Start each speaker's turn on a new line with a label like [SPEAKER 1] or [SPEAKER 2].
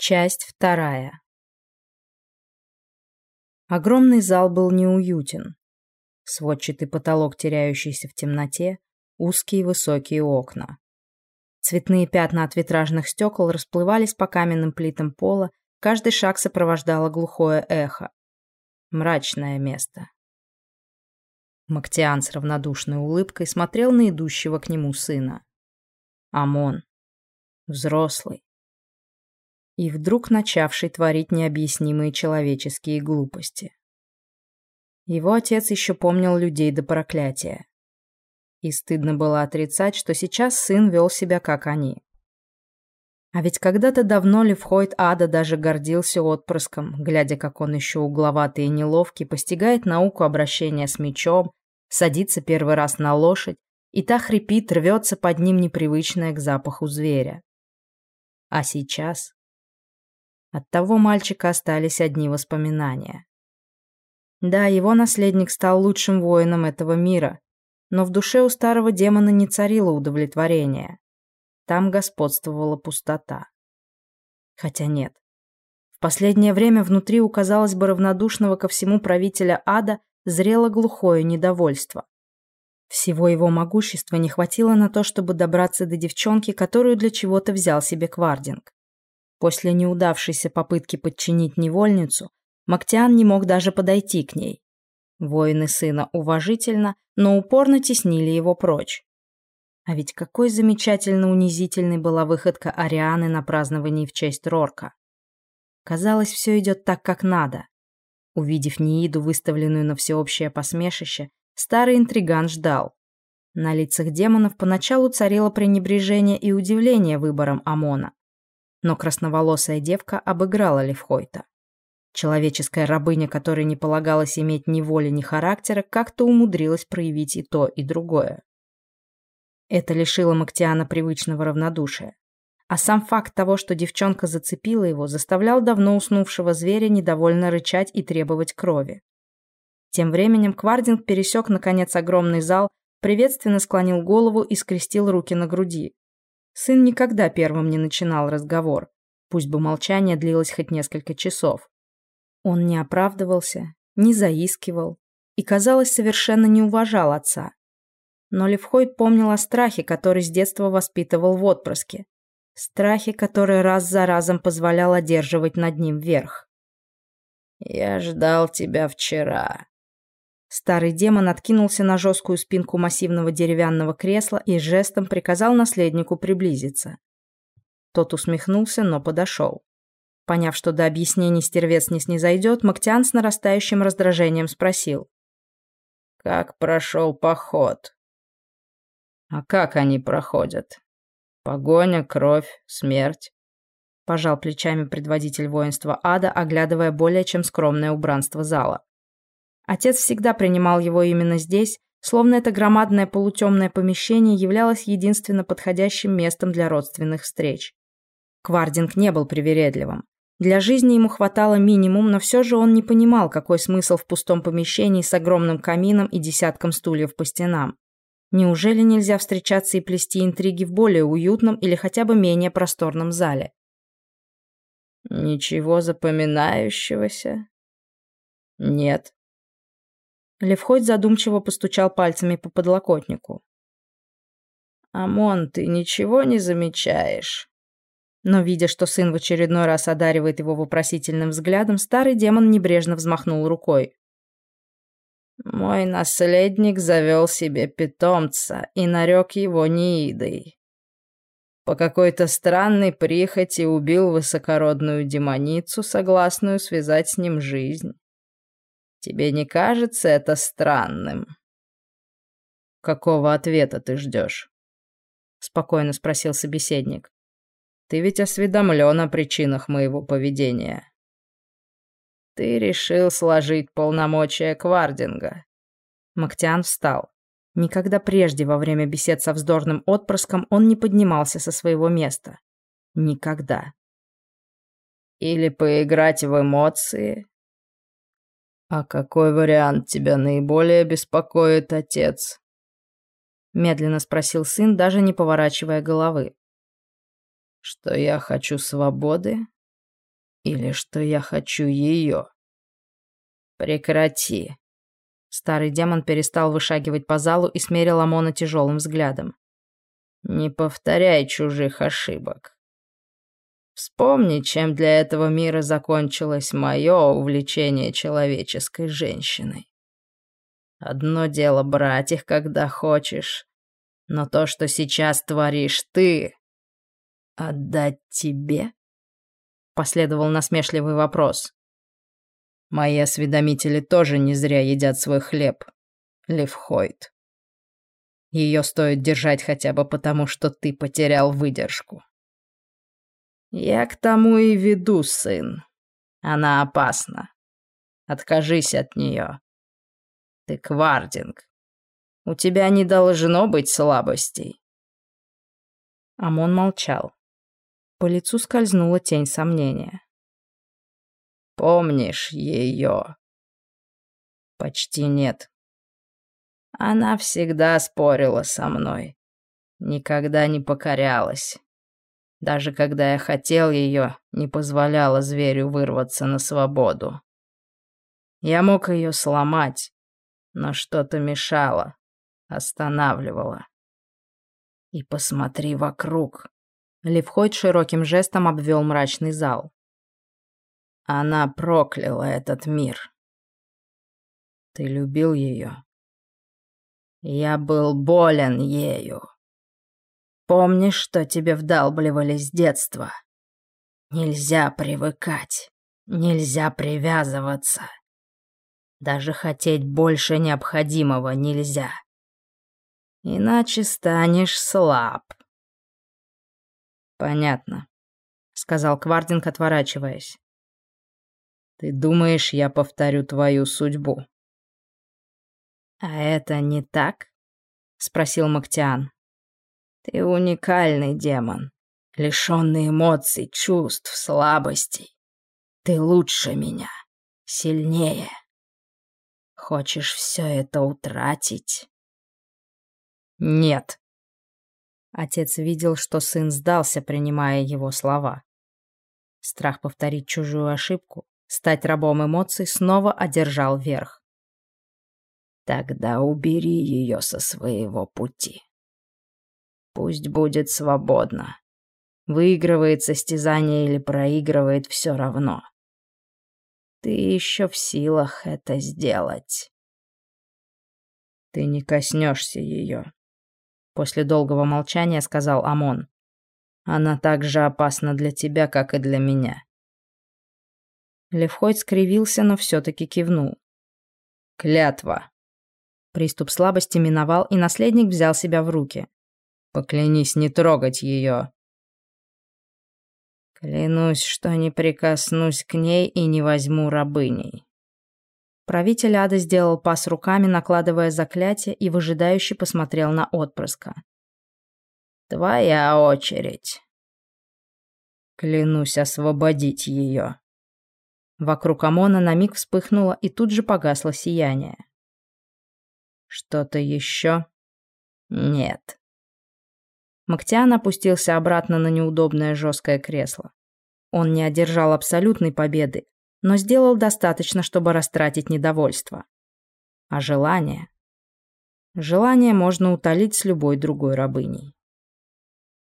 [SPEAKER 1] Часть вторая. Огромный зал был неуютен. Сводчатый потолок, теряющийся в темноте, узкие высокие окна. Цветные пятна от витражных стекол расплывались по каменным плитам пола, каждый шаг сопровождало глухое эхо. Мрачное место. Мактиан с равнодушной улыбкой смотрел на идущего к нему сына. Амон. Взрослый и вдруг начавший творить необъяснимые человеческие глупости. Его отец еще помнил людей до проклятия. И стыдно было отрицать, что сейчас сын вел себя как они. А ведь когда-то давно Левхойд Ада даже гордился отпрыском, глядя, как он еще угловатый и неловкий, постигает науку обращения с мечом, садится первый раз на лошадь, и та хрипит, рвется под ним непривычная к запаху зверя. А сейчас от того мальчика остались одни воспоминания. Да, его наследник стал лучшим воином этого мира, но в душе у старого демона не царило удовлетворение. Там господствовала пустота. Хотя нет. В последнее время внутри у, казалось бы, равнодушного ко всему правителя ада зрело глухое недовольство. Всего его могущества не хватило на то, чтобы добраться до девчонки, которую для чего-то взял себе Квардинг. После неудавшейся попытки подчинить невольницу, Мактиан не мог даже подойти к ней. Воины сына уважительно, но упорно теснили его прочь. А ведь какой замечательно унизительной была выходка Арианы на праздновании в честь Рорка. Казалось, все идет так, как надо. Увидев Неиду, выставленную на всеобщее посмешище, старый интриган ждал. На лицах демонов поначалу царило пренебрежение и удивление выбором Амона но красноволосая девка обыграла Левхойта. Человеческая рабыня, которой не полагалось иметь ни воли, ни характера, как-то умудрилась проявить и то, и другое. Это лишило Мактиана привычного равнодушия. А сам факт того, что девчонка зацепила его, заставлял давно уснувшего зверя недовольно рычать и требовать крови. Тем временем Квардинг пересек, наконец, огромный зал, приветственно склонил голову и скрестил руки на груди. Сын никогда первым не начинал разговор, пусть бы молчание длилось хоть несколько часов. Он не оправдывался, не заискивал и, казалось, совершенно не уважал отца. Но Левхойд помнил о страхе, который с детства воспитывал в отпрыске. Страхе, который раз за разом позволял одерживать над ним верх.
[SPEAKER 2] «Я ждал тебя вчера»,
[SPEAKER 1] Старый демон откинулся на жесткую спинку массивного деревянного кресла и жестом приказал наследнику приблизиться. Тот усмехнулся, но подошел. Поняв, что до объяснений стервец не снизойдет, Мактиан с нарастающим раздражением спросил.
[SPEAKER 2] «Как прошел поход?»
[SPEAKER 1] «А как они проходят?»
[SPEAKER 2] «Погоня, кровь, смерть», –
[SPEAKER 1] пожал плечами предводитель воинства ада, оглядывая более чем скромное убранство зала. Отец всегда принимал его именно здесь, словно это громадное полутемное помещение являлось единственно подходящим местом для родственных встреч. Квардинг не был привередливым. Для жизни ему хватало минимум, но все же он не понимал, какой смысл в пустом помещении с огромным камином и десятком стульев по стенам. Неужели нельзя встречаться и плести интриги в более уютном или хотя бы менее просторном зале?
[SPEAKER 2] «Ничего запоминающегося?» «Нет»,
[SPEAKER 1] Левхойд задумчиво постучал пальцами по подлокотнику.
[SPEAKER 2] «Амон, ты ничего не замечаешь?»
[SPEAKER 1] Но, видя, что сын в очередной раз одаривает его вопросительным взглядом, старый демон небрежно взмахнул рукой.
[SPEAKER 2] «Мой наследник завел себе питомца и нарек его Неидой. По какой-то странной прихоти убил высокородную демоницу, согласную связать с ним жизнь. Тебе не кажется это странным?»
[SPEAKER 1] «Какого ответа ты ждешь?» — спокойно спросил собеседник. «Ты ведь осведомлен о причинах моего поведения».
[SPEAKER 2] «Ты решил сложить полномочия Квардинга».
[SPEAKER 1] Мактиан встал. Никогда прежде во время бесед со вздорным отпрыском он не поднимался со своего места. Никогда.
[SPEAKER 2] «Или поиграть в эмоции, «А какой вариант тебя наиболее беспокоит, отец?»
[SPEAKER 1] Медленно спросил сын, даже не поворачивая головы.
[SPEAKER 2] «Что я хочу свободы? Или что я хочу ее? Прекрати.
[SPEAKER 1] Старый демон перестал вышагивать по залу и смерил Амона тяжелым взглядом.
[SPEAKER 2] Не повторяй чужих ошибок. Вспомни, чем для этого мира закончилось мое увлечение человеческой женщиной. Одно дело брать их, когда хочешь, но то, что сейчас творишь ты, отдать тебе? Последовал насмешливый вопрос. Мои осведомители тоже не зря едят свой хлеб, Левхойд. Ее стоит держать хотя бы потому, что ты потерял выдержку. Я к тому и веду, сын. Она опасна. Откажись от нее. Ты квардинг. У тебя не должно быть слабостей.
[SPEAKER 1] Амон молчал. По лицу скользнула тень сомнения.
[SPEAKER 2] Помнишь ее? Почти нет. Она всегда спорила со мной. Никогда не покорялась. Даже когда я хотел ее, не позволяла зверю вырваться на свободу. Я мог ее сломать, но что-то мешало, останавливало. И посмотри вокруг.
[SPEAKER 1] Левхойд широким жестом обвел мрачный зал.
[SPEAKER 2] Она прокляла этот мир. Ты любил ее? Я был болен ею. Помнишь, что тебе вдалбливали с детства? Нельзя привыкать, нельзя привязываться. Даже хотеть больше необходимого нельзя. Иначе станешь слаб.
[SPEAKER 1] Понятно, сказал Квардинг, отворачиваясь.
[SPEAKER 2] Ты думаешь, я повторю твою судьбу? А это не так? спросил Мактиан. Ты уникальный демон, лишённый эмоций, чувств, слабостей. Ты лучше меня, сильнее. Хочешь все это утратить?
[SPEAKER 1] Нет. Отец видел, что сын сдался, принимая его слова. Страх повторить чужую ошибку, стать рабом эмоций, снова одержал верх.
[SPEAKER 2] Тогда убери ее со своего пути. Пусть будет свободно. Выигрывает состязание или проигрывает все равно. Ты еще в силах это сделать.
[SPEAKER 1] Ты не коснешься ее. После долгого молчания сказал Амон. Она так же опасна для тебя, как и для меня. Левхойд скривился, но все-таки кивнул.
[SPEAKER 2] «Клятва!»
[SPEAKER 1] Приступ слабости миновал, и наследник взял себя в руки.
[SPEAKER 2] Поклянись не трогать ее. Клянусь, что не прикоснусь к ней и не возьму рабыней.
[SPEAKER 1] Правитель ада сделал пас руками, накладывая заклятие, и выжидающе посмотрел на отпрыска.
[SPEAKER 2] «Твоя очередь». Клянусь освободить ее.
[SPEAKER 1] Вокруг Амона на миг вспыхнуло и тут же погасло сияние.
[SPEAKER 2] «Что-то еще?» «Нет».
[SPEAKER 1] Мактиан опустился обратно на неудобное жесткое кресло. Он не одержал абсолютной победы, но сделал достаточно, чтобы растратить недовольство. А желание? Желание можно утолить с любой другой рабыней.